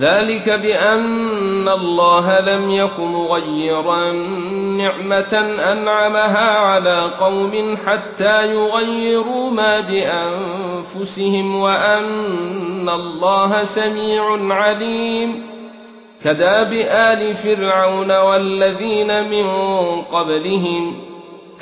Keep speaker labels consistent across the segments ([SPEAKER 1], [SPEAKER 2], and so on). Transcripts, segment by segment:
[SPEAKER 1] ذلك بأن الله لم يكن مغيرا نعمة أنعمها على قوم حتى يغيروا ما بأنفسهم وأن الله سميع عليم. كداب ال فرعون والذين من قبلهم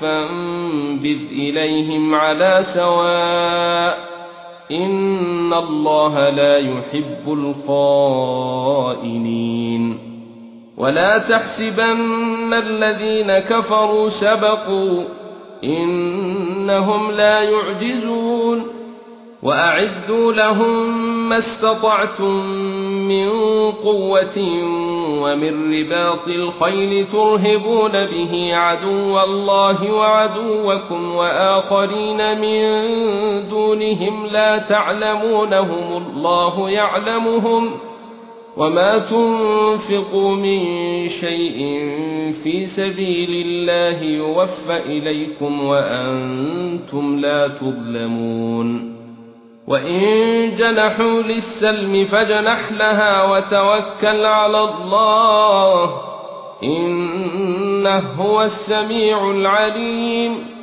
[SPEAKER 1] فانبذ إليهم على سواء إن الله لا يحب الخائنين. ولا تحسبن الذين كفروا سبقوا إنهم لا يعجزون. وأعدوا لهم ما استطعتم من قوة ومن رباط الخيل ترهبون به عدو الله وعدوكم وآخرين من دونهم لا تعلمونهم الله يعلمهم وما تنفقوا من شيء في سبيل الله يوفى إليكم وأنتم لا تظلمون وَإِن جَنَحُوا لِلسَّلْمِ فَاجْنَحْ لَهَا وَتَوَكَّلْ عَلَى اللَّهِ إِنَّهُ هُوَ السَّمِيعُ الْعَلِيمُ